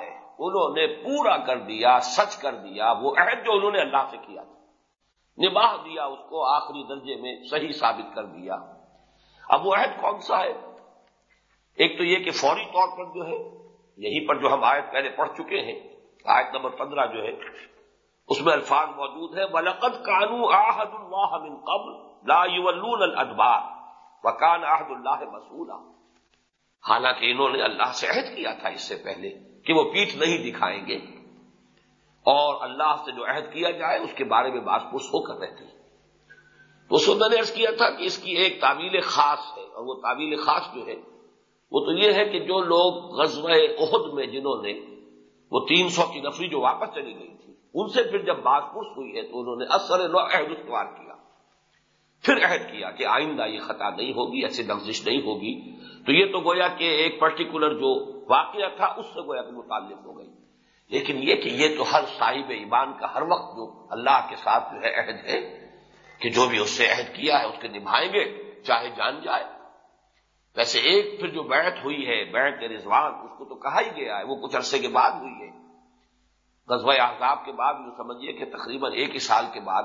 گئے انہوں نے پورا کر دیا، سچ کر دیا، وہ عہد جو انہوں نے اللہ سے کیا تھا۔ نباہ دیا اس کو، آخری درجے میں صحیح ثابت کر دیا۔ اب وہ عہد کون سا ہے؟ ایک تو یہ کہ فوری طور پر جو ہے، یہیں پر جو ہم آیت پہلے پڑھ چکے ہیں، آیت نمبر پندرہ جو ہے، اس میں الفاظ موجود ہے ولقد کانو آحد اللہ من قبل لا یولون الادبار وکان آحد اللہ مسولہ حالانکہ انہوں نے اللہ سے عہد کیا تھا اس سے پہلے۔ کہ وہ پیٹھ نہیں دکھائیں گے اور اللہ سے جو عہد کیا جائے اس کے بارے میں باس پوس ہو کر رہتی تو اس میں نے ارض کیا تھا کہ اس کی ایک تعویل خاص ہے اور وہ تعویل خاص جو ہے، وہ تو یہ ہے کہ جو لوگ غزوہ عہد میں جنہوں نے، وہ تین سو کی نفری جو واپس چلی گئی تھی، ان سے پھر جب باس پوس ہوئی ہے تو انہوں نے اثر عہد استوار کیا۔ پھر عہد کیا کہ آئندہ یہ خطا نہیں ہوگی، ایسی لفزش نہیں ہوگی۔ تو یہ تو گویا کہ ایک پرٹیکولر جو واقعہ تھا، اس سے گویا کہ متعلق ہو گئی۔ لیکن یہ کہ یہ تو ہر صاحب ایمان کا ہر وقت جو اللہ کے ساتھ جو ہے عہد ہے، کہ جو بھی اس سے عہد کیا ہے، اس کے نبھائیں گے، چاہے جان جائے۔ ویسے ایک پھر جو بیعت ہوئی ہے، بیعت رضوان، اس کو تو کہا ہی گیا ہے، وہ کچھ عرصے کے بعد ہوئی ہے۔ غزوہ احزاب کے بعد، جو سمجھیے کہ تقریباً ایک ہی سال کے بعد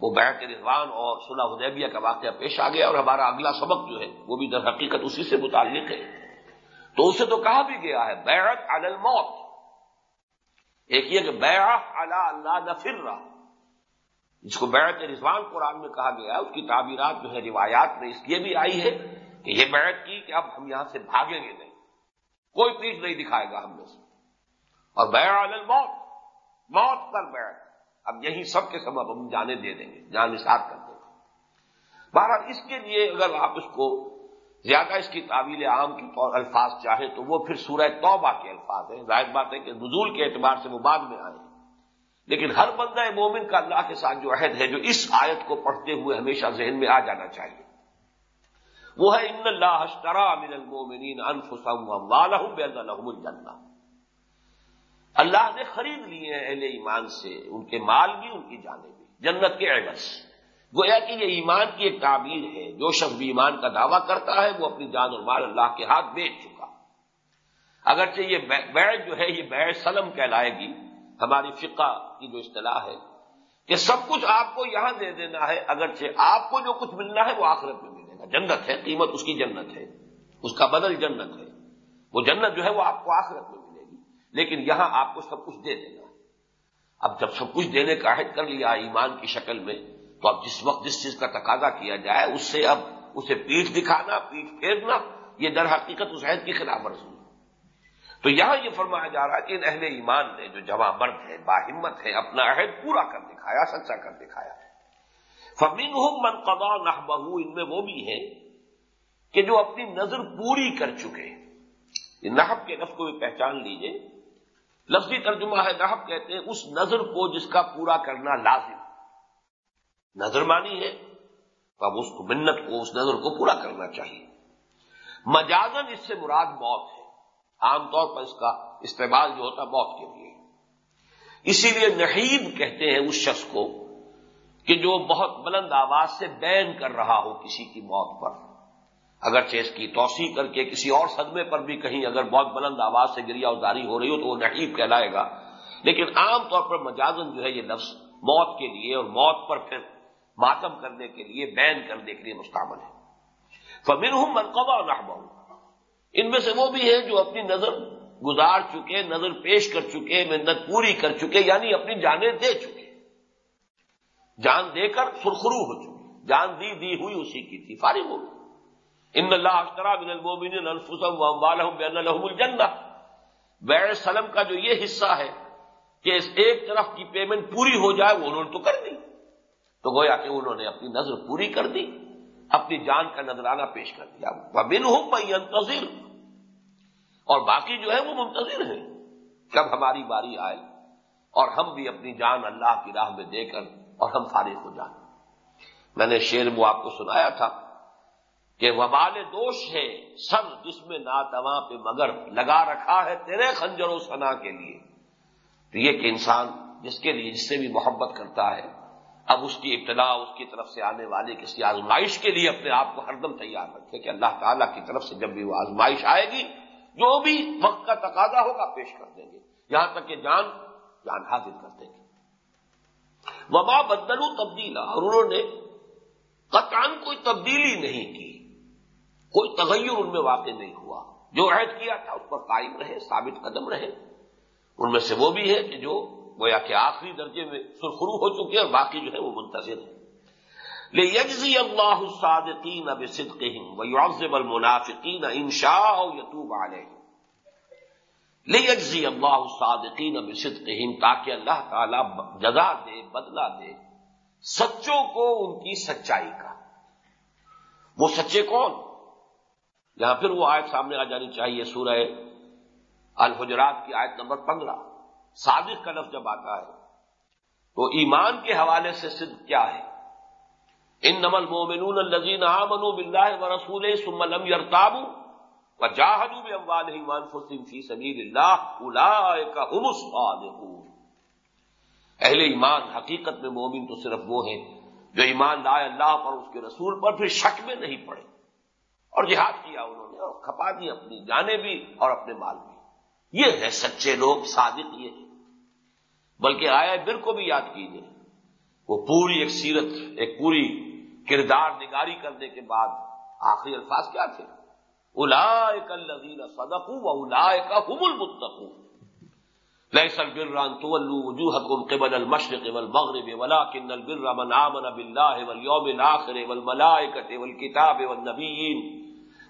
وہ بیعت رضوان اور صلح حدیبیہ کا واقعہ پیش آ گیا اور ہمارا اگلا سبق جو ہے وہ بھی در حقیقت اسی سے متعلق ہے۔ تو اسے تو کہا بھی گیا ہے، بیعت علی الموت۔ ایک یہ کہ بیعت علی اللہ نفر جس کو بیعت رضوان قرآن میں کہا گیا ہے، اس کی تعبیرات جو ہے روایات میں اس لیے بھی آئی ہے کہ یہ بیعت کی کہ اب ہم یہاں سے بھاگیں گے نہیں۔ کوئی پیٹ نہیں دکھائے گا ہم میں سے۔ اور بیع علی الموت، موت پر بیعت۔ اب یہی سب کے سب اب ہم جانے دے دیں گے، جان نثار کر دیں گے۔ بہرحال اس کے لیے اگر آپ اس کو زیادہ اس کی تعویل عام کی طور الفاظ چاہیں تو وہ پھر سورہ توبہ کے الفاظ ہیں۔ ظاہر بات ہے کہ نزول کے اعتبار سے وہ بعد میں آئے لیکن ہر بندہ مومن کا اللہ کے ساتھ جو عہد ہے، جو اس آیت کو پڑھتے ہوئے ہمیشہ ذہن میں آ جانا چاہیے۔ وہ ہے، ان اللہ من المومنین انفسهم واموالهم بان لهم الجنہ اللہ نے خرید لیے ہیں اہل ایمان سے، ان کے مال بھی ان کی جانیں بھی جنت کے عوض۔ گویا کہ یہ ایمان کی ایک تعبیر ہے، جو شخص بھی ایمان کا دعویٰ کرتا ہے، وہ اپنی جان اور مال اللہ کے ہاتھ بیچ چکا۔ اگرچہ یہ بیع جو ہے، یہ بیع سلم کہلائے گی۔ ہماری فقہ کی جو اصطلاح ہے کہ سب کچھ آپ کو یہاں دے دینا ہے، اگرچہ آپ کو جو کچھ ملنا ہے، وہ آخرت میں ملے گا جنت ہے، قیمت اس کی جنت ہے۔ اس کا بدل جنت ہے۔ وہ جنت جو ہے، وہ آپ کو آخرت میں لیکن یہاں آپ کو سب کچھ دے دینا اب جب سب کچھ دینے کا عہد کر لیا ایمان کی شکل میں، تو اب جس وقت جس چیز کا تقاضا کیا جائے، اس سے اب اسے پیٹ دکھانا پیٹ پھیرنا، یہ در حقیقت اس عہد کی خلاف ورزی تو یہاں یہ فرمایا جا رہا ہے کہ ان اہل ایمان نے جو جمع مرد ہے باہمت ہے، اپنا عہد پورا کر دکھایا، سچا کر دکھایا فمین ہوں من قدا نہ بہو ان میں وہ بھی ہے کہ جو اپنی نظر پوری کر چکے۔ نحب کے نف کو بھی پہچان لیجیے۔ لفظی ترجمہ ہے نحب کہتے ہیں، اس نظر کو جس کا پورا کرنا لازم۔ نظر مانی ہے تو اب اس کو منت کو، اس نظر کو پورا کرنا چاہیے۔ مجازن اس سے مراد موت ہے۔ عام طور پر اس کا استعمال جو ہوتا موت کے لیے۔ اسی لیے نحیب کہتے ہیں اس شخص کو کہ جو بہت بلند آواز سے بین کر رہا ہو کسی کی موت پر۔ اگرچہ اس کی توسیع کر کے کسی اور صدمے پر بھی کہیں اگر بہت بلند آواز سے گریا اداری ہو رہی ہو تو وہ نحیب کہلائے گا۔ لیکن عام طور پر مجازن جو ہے یہ لفظ موت کے لیے اور موت پر پھر ماتم کرنے کے لیے، بین کرنے کے لیے مستعمل ہے۔ فمن ہوں مرکبہ اور ان میں سے وہ بھی ہے جو اپنی نظر گزار چکے، نظر پیش کر چکے، محنت پوری کر چکے یعنی اپنی جانیں دے چکے۔ جان دے کر سرخرو ہو چکی جان دی دی ہوئی اسی کی تھی، فارغ ہو گئی ان اللہ اشترا بن المومن الفسم و بین الحم الجنہ۔ بیع سلم کا جو یہ حصہ ہے کہ اس ایک طرف کی پیمنٹ پوری ہو جائے، وہ انہوں نے تو کر دی۔ تو گویا کہ انہوں نے اپنی نظر پوری کر دی، اپنی جان کا نظرانہ پیش کر دیا۔ بن ہوں میں انتظر اور باقی جو ہے وہ منتظر ہیں۔ کب ہماری باری آئے اور ہم بھی اپنی جان اللہ کی راہ میں دے کر اور ہم فارغ ہو جائیں۔ میں نے شیر وہ آپ کو سنایا تھا۔ کہ وبال دوش ہے سر جس میں ناتواں پہ مگر لگا رکھا ہے تیرے خنجر و سنا کے لیے۔ تو یہ کہ انسان جس کے لیے جس سے بھی محبت کرتا ہے، اب اس کی ابتدا، اس کی طرف سے آنے والے کسی آزمائش کے لیے اپنے آپ کو ہر دم تیار رکھے کہ اللہ تعالیٰ کی طرف سے جب بھی وہ آزمائش آئے گی، جو بھی وقت کا تقاضا ہوگا پیش کر دیں گے۔ یہاں تک کہ جان جان حاضر کر دیں گے۔ وبا بدلو تبدیلا۔ اور انہوں نے قطان کوئی تبدیلی نہیں کی۔ کوئی تغیر ان میں واقع نہیں ہوا۔ جو عہد کیا تھا، اس پر قائم رہے، ثابت قدم رہے۔ ان میں سے وہ بھی ہے کہ جو گویا کہ آخری درجے میں سرخرو ہو چکے اور باقی جو ہے وہ منتظر ہیں۔ لے یجزی اللہ الصادقین اب صدقہم ویعذب المنافقین انشاء یتوب علیہم۔ لے یجزی اللہ الصادقین اب تاکہ اللہ تعالی جزا دے، بدلہ دے سچوں کو ان کی سچائی کا۔ وہ سچے کون؟ یہاں پھر وہ آیت سامنے آ جانی چاہیے، سورہ الحجرات کی آیت نمبر پندرہ۔ صادق کا لفظ جب آتا ہے، تو ایمان کے حوالے سے صدق کیا ہے؟ ان نمل مومنون الزین آمن بلّہ و رسول سم لم یرتاب و جاہدو اموال ایمان فسلم فی سبیل اللہ الا اہل ایمان، حقیقت میں مومن تو صرف وہ ہیں جو ایمان لائے اللہ پر اس کے رسول پر، پھر شک میں نہیں پڑے۔ اور جہاد کیا انہوں نے، اور کھپا دی اپنی جانے بھی اور اپنے مال بھی۔ یہ ہے سچے لوگ، صادق یہ ہیں۔ بلکہ آیا بر کو بھی یاد کیجیے وہ پوری ایک سیرت، ایک پوری کردار نگاری کرنے کے بعد آخری الفاظ کیا تھے؟ الا الذین صدقوا واولئک هم المتقون۔ ليس البر ان تولوا وجوهكم قبل المشرق والمغرب ولكن البر من آمن بالله واليوم الاخر والملائكه والكتاب والنبيين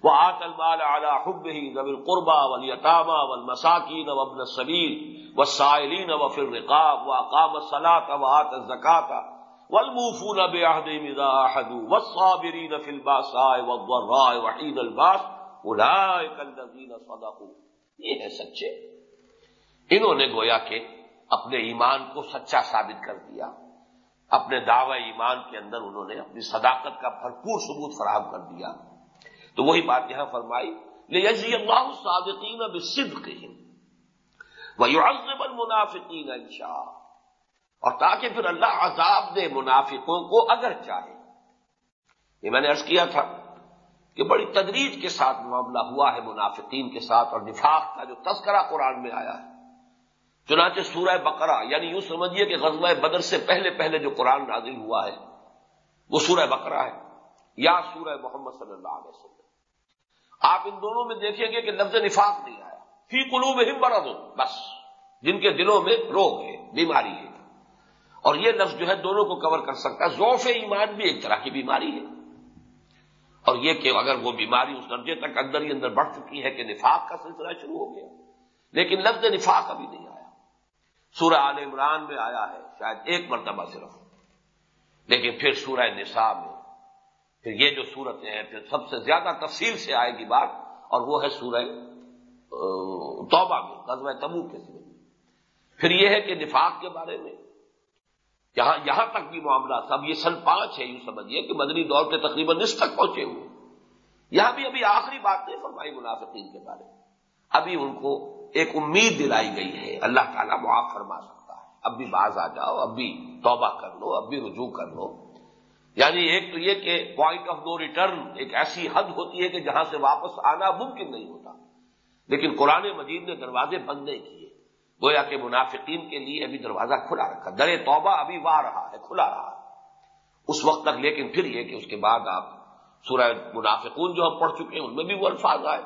وآت المال على حبه ذوي القربى واليتامى والمساكين وابن السبيل والسائلين وفي الرقاب وأقام الصلاة وآت الزكاة والموفون بعهدهم إذا أحدوا والصابرين في الباساء والضراء وحين الباس أولئك الذين صدقوا یہ ہے سچے انہوں نے گویا کہ اپنے ایمان کو سچا ثابت کر دیا اپنے دعوی ایمان کے اندر انہوں نے اپنی صداقت کا بھرپور ثبوت فراہم کر دیا تو وہی بات یہاں فرمائی لے یزی اللہ صادقین اب صدق المنافقین انشاء اور تاکہ پھر اللہ عذاب دے منافقوں کو اگر چاہے۔ یہ میں نے ارض کیا تھا کہ بڑی تدریج کے ساتھ معاملہ ہوا ہے منافقین کے ساتھ اور نفاق کا جو تذکرہ قرآن میں آیا ہے۔ چنانچہ سورہ بقرہ یعنی یوں سمجھیے کہ غزوہ بدر سے پہلے پہلے جو قرآن نازل ہوا ہے، وہ سورہ بقرہ ہے۔ یا سورہ محمد صلی اللہ علیہ وسلم۔ آپ ان دونوں میں دیکھیں گے کہ لفظ نفاق نہیں آیا فی قلوب میں ہم بس۔ جن کے دلوں میں روگ ہے، بیماری ہے۔ اور یہ لفظ جو ہے دونوں کو کور کر سکتا ہے۔ ذوف ایمان بھی ایک طرح کی بیماری ہے۔ اور یہ کہ اگر وہ بیماری اس درجے تک اندر ہی اندر بڑھ چکی ہے کہ نفاق کا سلسلہ شروع ہو گیا۔ لیکن لفظ نفاق ابھی نہیں آیا۔ سورہ عال عمران میں آیا ہے، شاید ایک مرتبہ صرف۔ لیکن پھر سورہ نساء میں پھر یہ جو صورتیں ہیں پھر سب سے زیادہ تفصیل سے آئے گی بات، اور وہ ہے سورہ توبہ میں قزم تبو کے سورے پھر یہ ہے کہ نفاق کے بارے میں، یہاں یہاں تک بھی معاملہ سب، یہ سن پانچ ہے، یوں سمجھیے کہ مدنی دور کے تقریباً نصف تک پہنچے ہوئے۔ یہاں بھی ابھی آخری بات نہیں فرمائی منافقین کے بارے میں۔ ابھی ان کو ایک امید دلائی گئی ہے، اللہ تعالیٰ معاف فرما سکتا ہے۔ اب بھی باز آ جاؤ، اب بھی توبہ کر لو، اب بھی رجوع کر لو۔ یعنی ایک تو یہ کہ پوائنٹ آف نو ریٹرن ایک ایسی حد ہوتی ہے کہ جہاں سے واپس آنا ممکن نہیں ہوتا۔ لیکن قرآن مجید نے دروازے بند نہیں کیے۔ گویا کہ منافقین کے لیے ابھی دروازہ کھلا رکھا۔ در توبہ ابھی واہ رہا ہے، کھلا رہا ہے۔ اس وقت تک لیکن پھر یہ کہ اس کے بعد آپ سورہ منافقون جو ہم پڑھ چکے ہیں، ان میں بھی وہ الفاظ آئے۔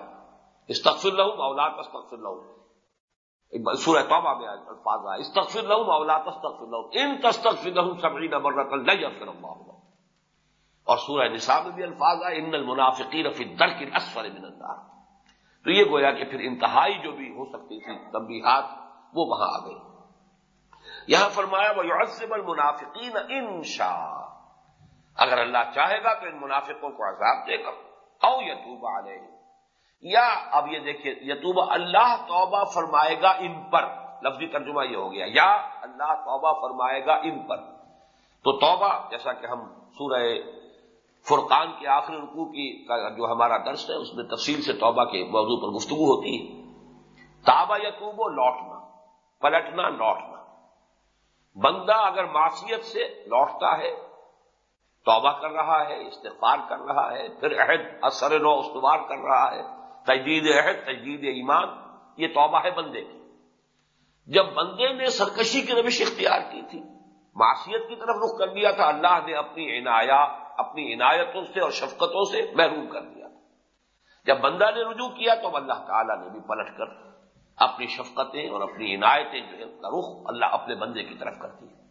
استغفر لہوں اولاد استغفر لہوں سورہ توبہ میں الفاظ آئے۔ استغفر لہوں اولاد استغفر لہوں ان تستغفر لہوں سبری نمبر رقل نہیں اللہ اور سورہ نساء میں بھی الفاظ آئے، ان المنافقین فی در کی اسفر من النار. تو یہ گویا کہ پھر انتہائی جو بھی ہو سکتی تھی تنبیہات، وہ وہاں آ گئی۔ یہاں فرمایا وہ یعذب المنافقین انشاء اگر اللہ چاہے گا تو ان منافقوں کو عذاب دے گا او یتوب علیہ یا اب یہ دیکھیے، یتوب اللہ توبہ فرمائے گا ان پر۔ لفظی ترجمہ یہ ہو گیا، یا اللہ توبہ فرمائے گا ان پر۔ تو توبہ، جیسا کہ ہم سورہ فرقان کے آخری رکوع کی جو ہمارا درس ہے، اس میں تفصیل سے توبہ کے موضوع پر گفتگو ہوتی ہے۔ تابا یتوب و لوٹنا۔ پلٹنا، لوٹنا۔ بندہ اگر معصیت سے لوٹتا ہے، توبہ کر رہا ہے، استغفار کر رہا ہے، پھر عہد، اثر نو، استوار کر رہا ہے، تجدید عہد، تجدید ایمان، یہ توبہ ہے بندے کی۔ جب بندے نے سرکشی کی روش اختیار کی تھی معاشیت کی طرف رخ کر دیا تھا۔ اللہ نے اپنی عنایا اپنی عنایتوں سے اور شفقتوں سے محروم کر دیا۔ جب بندہ نے رجوع کیا تو اللہ تعالیٰ نے بھی پلٹ کر اپنی شفقتیں اور اپنی عنایتیں جو ہے کا رخ اللہ اپنے بندے کی طرف کرتی ہے۔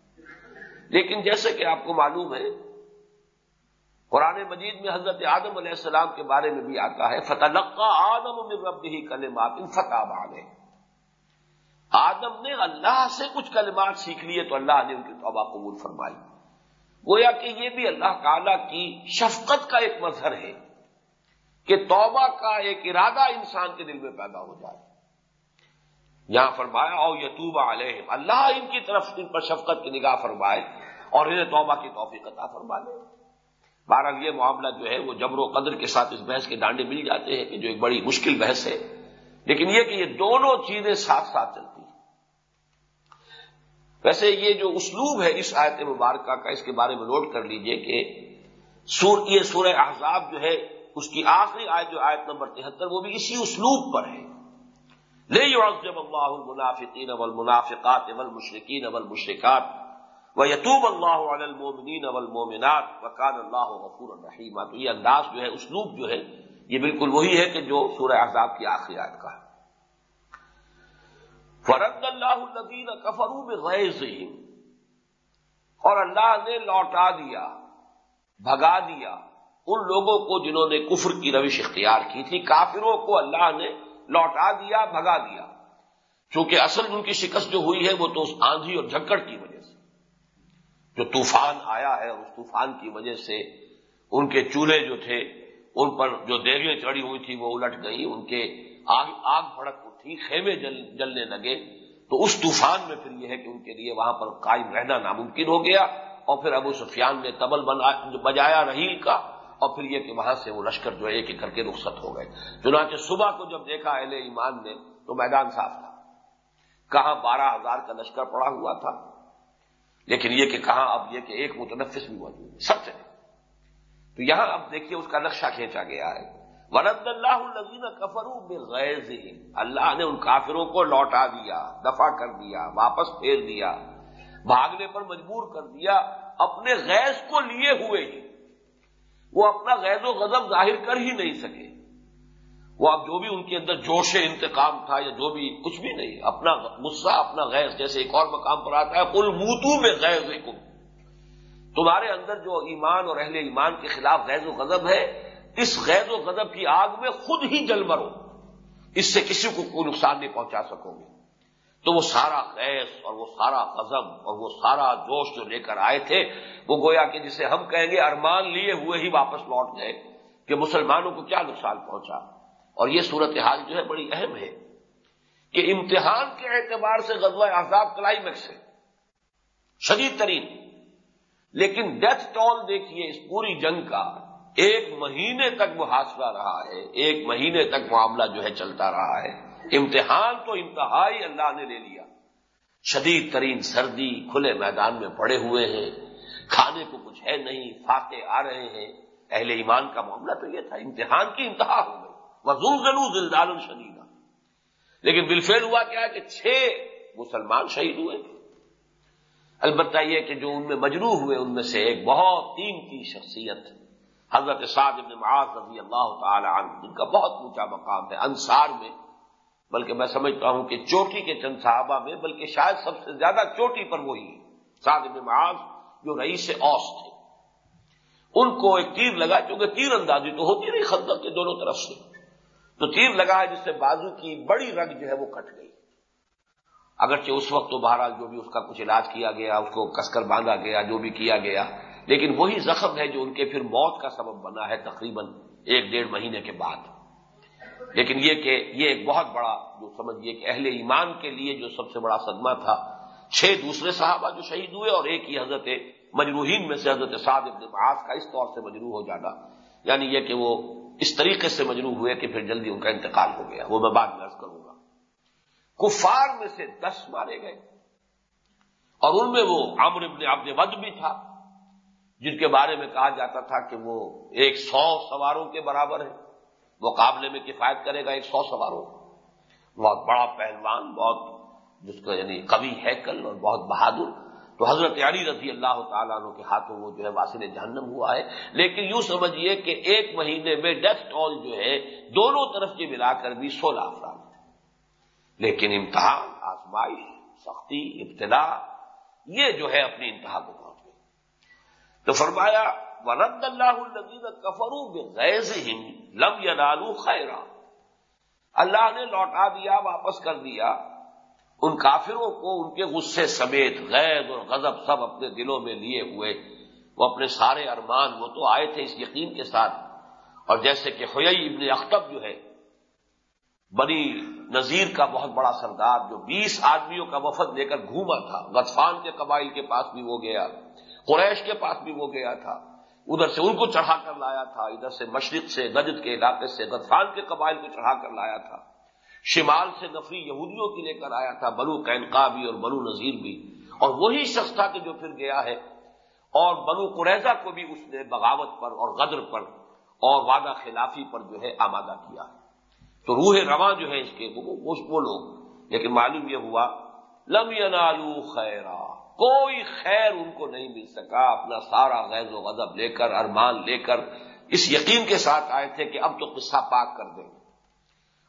لیکن جیسے کہ آپ کو معلوم ہے، قرآن مجید میں حضرت آدم علیہ السلام کے بارے میں بھی آتا ہے فتح آدم رب ہی کلمات ان فتح بانے آدم نے اللہ سے کچھ کلمات سیکھ لیے تو اللہ نے ان کی توبہ قبول فرمائی۔ گویا کہ یہ بھی اللہ تعالی کی شفقت کا ایک مظہر ہے کہ توبہ کا ایک ارادہ انسان کے دل میں پیدا ہو جائے۔ یہاں فرمایا، او یتوب علیہم اللہ ان کی طرف ان پر شفقت کی نگاہ فرمائے اور انہیں توبہ کی توفیق عطا فرما لے بہرحال یہ معاملہ جو ہے وہ جبر و قدر کے ساتھ اس بحث کے ڈانڈے مل جاتے ہیں کہ جو ایک بڑی مشکل بحث ہے۔ لیکن یہ کہ یہ دونوں چیزیں ساتھ ساتھ چلتی ویسے یہ جو اسلوب ہے اس آیت مبارکہ کا، اس کے بارے میں نوٹ کر لیجیے کہ سور، یہ سورہ احزاب جو ہے، اس کی آخری آیت جو آیت نمبر تہتر، وہ بھی اسی اسلوب پر ہے۔ لے جب اللہ المنافقین اول منافقات اول مشرقین اول مشرقات و یتوب اللہ المومنین اول مومنات وکان اللہ غفور الرحیم تو یہ انداز جو ہے، اسلوب جو ہے، یہ بالکل وہی ہے کہ جو سورہ احزاب کی آخری آیت کا ہے۔ فرد اللہ الدین کفرو میں اور اللہ نے لوٹا دیا، بھگا دیا ان لوگوں کو جنہوں نے کفر کی روش اختیار کی تھی۔ کافروں کو اللہ نے لوٹا دیا، بھگا دیا۔ چونکہ اصل ان کی شکست جو ہوئی ہے وہ تو اس آندھی اور جھکڑ کی وجہ سے۔ جو طوفان آیا ہے اس طوفان کی وجہ سے ان کے چولہے جو تھے، ان پر جو دیگیں چڑھی ہوئی تھی وہ الٹ گئی ان کے آگ آگ بھڑک اٹھی، خیمے جل، جلنے لگے۔ تو اس طوفان میں پھر یہ ہے کہ ان کے لیے وہاں پر قائم رہنا ناممکن ہو گیا۔ اور پھر ابو سفیان نے تبل بجایا رحیل کا۔ اور پھر یہ کہ وہاں سے وہ لشکر جو ہے ایک ایک کر کے رخصت ہو گئے۔ چنانچہ صبح کو جب دیکھا اہل ایمان نے، تو میدان صاف تھا۔ کہاں بارہ ہزار کا لشکر پڑا ہوا تھا۔ لیکن یہ کہ کہاں اب یہ کہ ایک متنفس بھی موجود سب چلے تو یہاں اب دیکھیے اس کا نقشہ کھینچا گیا ہے۔ ورد اللہ الزین کفرو بغیر اللہ نے ان کافروں کو لوٹا دیا دفاع کر دیا، واپس پھیر دیا، بھاگنے پر مجبور کر دیا، اپنے غیظ کو لیے ہوئے ہی۔ وہ اپنا غیر و غضب ظاہر کر ہی نہیں سکے۔ وہ اب جو بھی ان کے اندر جوش انتقام تھا یا جو بھی، کچھ بھی نہیں، اپنا غصہ، اپنا غیر جیسے ایک اور مقام پر آتا ہے کل موتو میں غیر تمہارے اندر جو ایمان اور اہل ایمان کے خلاف غیر و غضب ہے اس غیر و غضب کی آگ میں خود ہی جل مرو۔ اس سے کسی کو کوئی نقصان نہیں پہنچا سکو گے۔ تو وہ سارا خیس اور وہ سارا قزم اور وہ سارا جوش جو لے کر آئے تھے، وہ گویا کہ جسے ہم کہیں گے ارمان لیے ہوئے ہی واپس لوٹ گئے کہ مسلمانوں کو کیا نقصان پہنچا۔ اور یہ صورتحال جو ہے بڑی اہم ہے کہ امتحان کے اعتبار سے غزوہ احزاب کلائمیکس ہے۔ شدید ترین۔ لیکن ڈیتھ ٹول دیکھیے اس پوری جنگ کا۔ ایک مہینے تک محاصرہ رہا ہے، ایک مہینے تک معاملہ جو ہے چلتا رہا ہے۔ امتحان تو انتہائی اللہ نے لے لیا۔ شدید ترین سردی کھلے میدان میں پڑے ہوئے ہیں۔ کھانے کو کچھ ہے نہیں، فاقے آ رہے ہیں۔ اہل ایمان کا معاملہ تو یہ تھا، امتحان کی انتہا ہو گئی۔ وہ ضلع زلزال الشدیدہ لیکن بالفیل ہوا کیا کہ چھ مسلمان شہید ہوئے۔ البتہ یہ کہ جو ان میں مجروح ہوئے، ان میں سے ایک بہت قیمتی شخصیت حضرت صاحب ابن معاذ رضی اللہ تعالی عنہ، جن کا بہت اونچا مقام ہے، انصار میں، بلکہ میں سمجھتا ہوں کہ چوٹی کے چند صحابہ میں، بلکہ شاید سب سے زیادہ چوٹی پر وہی سعد بن معاذ جو رئیس اوس تھے۔ ان کو ایک تیر لگا کیونکہ تیر اندازی تو ہوتی نہیں خندق کے دونوں طرف سے۔ تو تیر لگا ہے جس سے بازو کی بڑی رگ جو ہے وہ کٹ گئی۔ اگرچہ اس وقت تو بہرحال جو بھی اس کا کچھ علاج کیا گیا، اس کو کس کر باندھا گیا، جو بھی کیا گیا لیکن وہی زخم ہے جو ان کے پھر موت کا سبب بنا ہے تقریباً ایک ڈیڑھ مہینے کے بعد۔ لیکن یہ کہ یہ ایک بہت بڑا جو سمجھیے کہ اہل ایمان کے لیے جو سب سے بڑا صدمہ تھا، چھ دوسرے صحابہ جو شہید ہوئے اور ایک ہی حضرت مجروحین میں سے حضرت سعد ابن معاذ کا اس طور سے مجروح ہو جانا۔ یعنی یہ کہ وہ اس طریقے سے مجروح ہوئے کہ پھر جلدی ان کا انتقال ہو گیا۔ وہ میں بعد میں کروں گا۔ کفار میں سے دس مارے گئے۔ اور ان میں وہ عمر ابن عبد ود بھی تھا۔ جن کے بارے میں کہا جاتا تھا کہ وہ ایک سو سواروں کے برابر ہے مقابلے میں کفایت کرے گا ایک سو سواروں۔ بہت بڑا پہلوان، بہت جس کا یعنی کبھی ہے کل اور بہت بہادر۔ تو حضرت علی رضی اللہ تعالیٰ عنہ کے ہاتھوں وہ جو ہے واسل جہنم ہوا ہے۔ لیکن یوں سمجھیے کہ ایک مہینے میں ڈیتھ ٹول جو ہے، دونوں طرف کے ملا کر بھی سولہ افراد لیکن امتحان آزمائش، سختی ابتدا یہ جو ہے اپنی انتہا کو تو فرمایا ورد اللہ الدین کفرو لم ینالو خیرا. اللہ نے لوٹا دیا، واپس کر دیا. ان کافروں کو ان کے غصے سمیت غیر اور غضب سب اپنے دلوں میں لیے ہوئے. وہ اپنے سارے ارمان، وہ تو آئے تھے اس یقین کے ساتھ. اور جیسے کہ ہوئی ابن اختب جو ہے، بنی نذیر کا بہت بڑا سردار، جو بیس آدمیوں کا وفد لے کر گھوما تھا. غطفان کے قبائل کے پاس بھی وہ گیا. قریش کے پاس بھی وہ گیا تھا۔ ادھر سے ان کو چڑھا کر لایا تھا، ادھر سے مشرق سے نجد کے علاقے سے غطفان کے قبائل کو چڑھا کر لایا تھا۔ شمال سے نفری یہودیوں کی لے کر آیا تھا، بنو کینکا بھی اور بنو نذیر بھی۔ اور وہی شخص تھا کہ جو پھر گیا ہے۔ اور بنو قریضہ کو بھی اس نے بغاوت پر اور غدر پر اور وعدہ خلافی پر جو ہے آمادہ کیا۔ ہے تو روح رواں جو ہے اس کے وہ لوگ۔ لیکن معلوم یہ ہوا، لم ینالو خیرا۔ کوئی خیر ان کو نہیں مل سکا، اپنا سارا غیر و غضب لے کر، ارمان لے کر اس یقین کے ساتھ آئے تھے کہ اب تو قصہ پاک کر دیں۔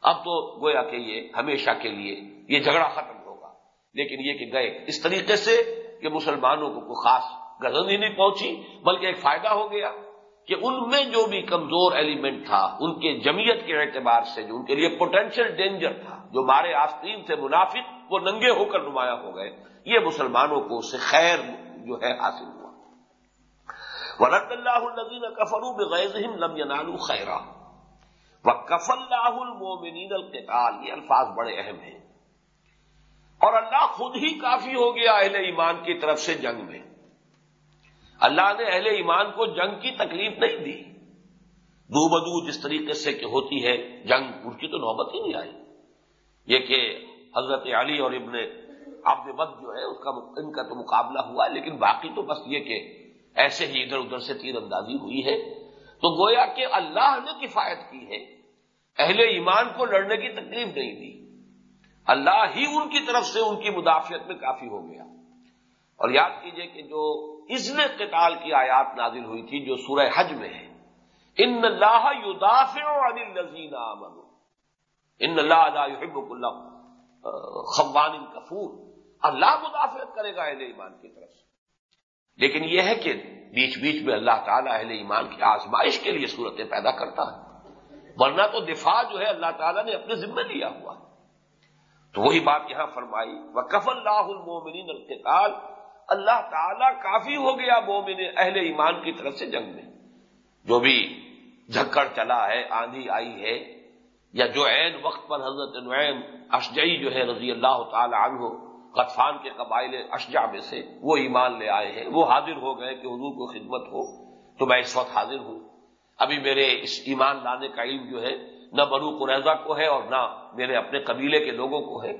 اب تو گویا کہ یہ ہمیشہ کے لیے یہ جھگڑا ختم ہوگا۔ لیکن یہ کہ گئے اس طریقے سے کہ مسلمانوں کو کوئی خاص غزل ہی نہیں پہنچی، بلکہ ایک فائدہ ہو گیا۔ کہ ان میں جو بھی کمزور ایلیمنٹ تھا، ان کے جمیت کے اعتبار سے جو، ان کے لیے پوٹینشیل ڈینجر تھا، جو مارے آستین سے منافق، وہ ننگے ہو کر نمایاں ہو گئے۔ یہ مسلمانوں کو اس سے خیر جو ہے حاصل ہوا۔ ورد اللہ النزین کفرو بغیر لم ینالو خیرہ وہ کف اللہ المومنین القتال۔ یہ الفاظ بڑے اہم ہیں۔ اور اللہ خود ہی کافی ہو گیا اہل ایمان کی طرف سے جنگ میں۔ اللہ نے اہل ایمان کو جنگ کی تکلیف نہیں دی۔ دو بدو جس طریقے سے کہ ہوتی ہے جنگ، ان کی تو نوبت ہی نہیں آئی۔ یہ کہ حضرت علی اور ابن عبد بد جو ہے، اس کا ان کا تو مقابلہ ہوا، لیکن باقی تو بس یہ کہ ایسے ہی ادھر ادھر سے تیر اندازی ہوئی ہے۔ تو گویا کہ اللہ نے کفایت کی ہے۔ اہل ایمان کو لڑنے کی تکلیف نہیں دی۔ اللہ ہی ان کی طرف سے ان کی مدافعت میں کافی ہو گیا۔ اور یاد کیجیے کہ جو ازن قتال کی آیات نازل ہوئی تھی جو سورہ حج میں ہے۔ ان اللہ یدافع عن الذین آمنوا۔ ان اللہ يحب كل خوان کفور۔ اللہ مدافعت کرے گا اہل ایمان کی طرف سے۔ لیکن یہ ہے کہ بیچ بیچ میں اللہ تعالیٰ اہل ایمان کی آزمائش کے لیے صورتیں پیدا کرتا ہے۔ ورنہ تو دفاع جو ہے اللہ تعالیٰ نے اپنے ذمہ لیا ہوا۔ تو وہی بات یہاں فرمائی وہ کف اللہ المومنین القتال۔ اللہ تعالیٰ کافی ہو گیا مومن اہل ایمان کی طرف سے جنگ میں۔ جو بھی جھکڑ چلا ہے، آندھی آئی ہے، یا جو عین وقت پر حضرت نعیم اشجعی جو ہے رضی اللہ تعالی عنہ غطفان کے قبائل اشجا میں سے وہ ایمان لے آئے ہیں، وہ حاضر ہو گئے کہ حضور کو خدمت ہو، تو میں اس وقت حاضر ہوں۔ ابھی میرے اس ایمان لانے کا علم جو ہے، نہ بنو قریضہ کو ہے اور نہ میرے اپنے قبیلے کے لوگوں کو ہے۔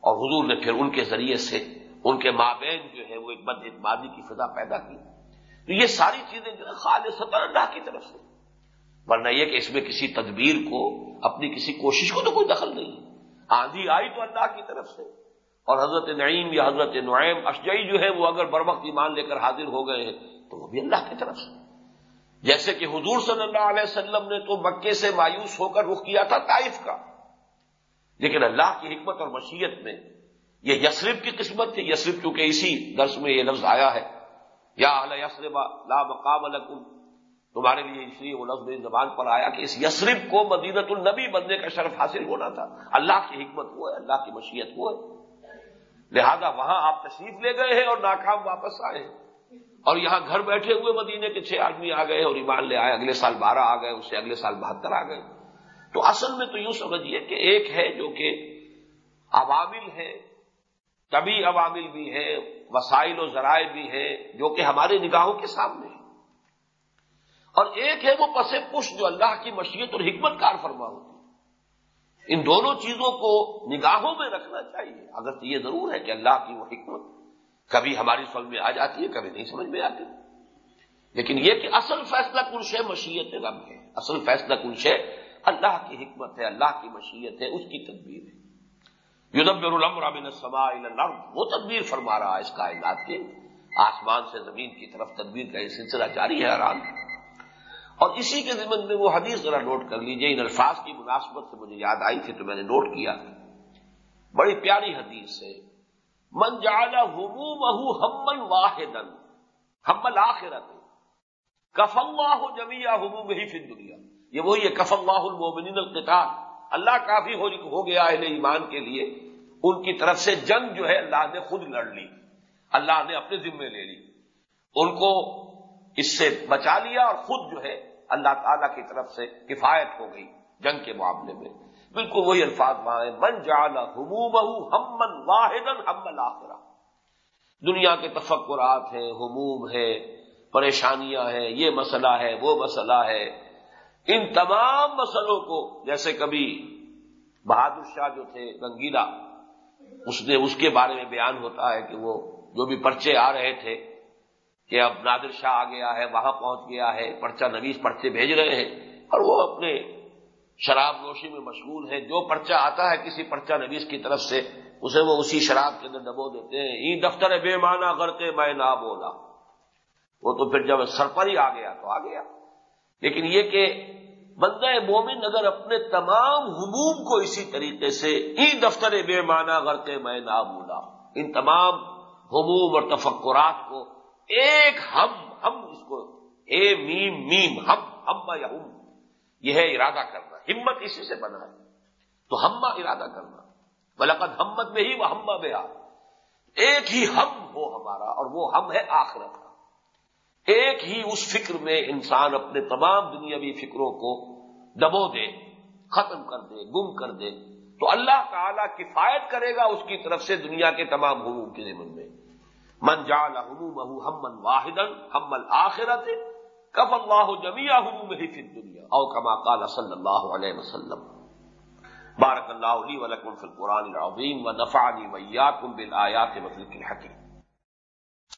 اور حضور نے پھر ان کے ذریعے سے ان کے مابین جو ہے وہ ایک بد اعتمادی کی فضا پیدا کی۔ تو یہ ساری چیزیں جو ہے خالص اللہ کی طرف سے۔ ورنہ یہ کہ اس میں کسی تدبیر کو، اپنی کسی کوشش کو تو کوئی دخل نہیں آندھی آئی تو اللہ کی طرف سے۔ اور حضرت نعیم یا حضرت نعیم اشجعی جو ہے وہ اگر بر وقت ایمان لے کر حاضر ہو گئے ہیں تو وہ بھی اللہ کی طرف سے۔ جیسے کہ حضور صلی اللہ علیہ وسلم نے تو مکے سے مایوس ہو کر رخ کیا تھا طائف کا۔ لیکن اللہ کی حکمت اور مشیت میں یہ یسرف کی قسمت تھی۔ یسرف کیونکہ اسی درس میں یہ لفظ آیا ہے۔ یا یسرف لا مقام لکم۔ تمہارے لیے اس لیے وہ لفظ زبان پر آیا کہ اس یسرف کو مدینت النبی بننے کا شرف حاصل ہونا تھا۔ اللہ کی حکمت وہ ہے، اللہ کی مشیت وہ ہے۔ لہذا وہاں آپ تشریف لے گئے ہیں اور ناکام واپس آئے ہیں۔ اور یہاں گھر بیٹھے ہوئے مدینے کے چھ آدمی آ گئے اور ایمان لے آئے۔ اگلے سال بارہ آ گئے، اس سے اگلے سال بہتر آ گئے۔ تو اصل میں تو یوں سمجھیے کہ ایک ہے جو کہ عوامل ہے طبی عوامل بھی ہیں، وسائل و ذرائع بھی ہیں جو کہ ہمارے نگاہوں کے سامنے ہیں۔ اور ایک ہے وہ پس پش جو اللہ کی مشیت اور حکمت کار فرما ہوتی ان دونوں چیزوں کو نگاہوں میں رکھنا چاہیے۔ اگر تو یہ ضرور ہے کہ اللہ کی وہ حکمت کبھی ہماری سمجھ میں آ جاتی ہے، کبھی نہیں سمجھ میں آتی۔ لیکن یہ کہ اصل فیصلہ کنش ہے مشیت رب ہے۔ اصل فیصلہ کنش ہے اللہ کی حکمت ہے، اللہ کی مشیت ہے، اس کی تدبیر ہے۔ یدبر الامر من السماء الى الارض، وہ تدبیر فرما رہا ہے اس کائنات کے۔ آسمان سے زمین کی طرف تدبیر کا یہ سلسلہ جاری ہے آرام اور اسی کے ذمن میں وہ حدیث ذرا نوٹ کر لیجیے، ان الفاظ کی مناسبت سے مجھے یاد آئی تھی تو میں نے نوٹ کیا۔ بڑی پیاری حدیث ہے۔ من جعل همومه ہمن واحدا ہم آخرت۔ کف اللہ جمیا حموم ہی فن دنیا یہ وہی ہے، کف اللہ المومنین القتال۔ اللہ کافی ہو گیا اہل ایمان کے لیے، ان کی طرف سے جنگ جو ہے اللہ نے خود لڑ لی۔ اللہ نے اپنے ذمے لے لی۔ ان کو اس سے بچا لیا اور خود جو ہے اللہ تعالی کی طرف سے کفایت ہو گئی جنگ کے معاملے میں۔ بالکل وہی الفاظ وہاں من جانا حموم ہمن واحد ہم آخرا دنیا کے تفکرات ہیں، حموم ہے پریشانیاں ہیں، یہ مسئلہ ہے، وہ مسئلہ ہے۔ ان تمام مسئلوں کو، جیسے کبھی بہادر شاہ جو تھے، گنگیلا، اس نے اس کے بارے میں بیان ہوتا ہے کہ وہ جو بھی پرچے آ رہے تھے کہ اب نادر شاہ آ گیا ہے، وہاں پہنچ گیا ہے، پرچہ نویز پرچے بھیج رہے ہیں، اور وہ اپنے شراب نوشی میں مشغول ہے جو پرچہ آتا ہے کسی پرچہ نویس کی طرف سے، اسے وہ اسی شراب کے اندر ڈبو دیتے ہیں۔ ای دفتر بے معنی کرتے، میں نہ بولا وہ تو پھر جب سر پر ہی آ گیا تو آ گیا۔ لیکن یہ کہ بندہ مومن اگر اپنے تمام حموم کو اسی طریقے سے ای دفتر بے معنی کرتے میں نہ ان تمام حموم اور تفکرات کو ایک ہم ہم اس کو، اے میم میم، ہم ہم یا ہم، یہ ہے ارادہ کرنا، ہمت اسی سے بنا ہے۔ تو ہما ارادہ کرنا بلقد ہمت میں ہی وہ ہما بیا ایک ہی ہم ہو ہمارا اور وہ ہم ہے آخرت۔ کا ایک ہی اس فکر میں انسان اپنے تمام دنیاوی فکروں کو دبو دے، ختم کر دے، گم کر دے۔ تو اللہ تعالی کفایت کرے گا اس کی طرف سے دنیا کے تمام حقوق کے ذمن میں۔ من جال حموم ہمن واحد ہم آخرت کف اللہ جمیا حموم ہی فی دنیا او کما قال صلی اللہ علیہ وسلم۔ بارک اللہ علی ولکم فی القرآن العظیم و نفعنی ویاکم بالآیات مطلق الحکیم۔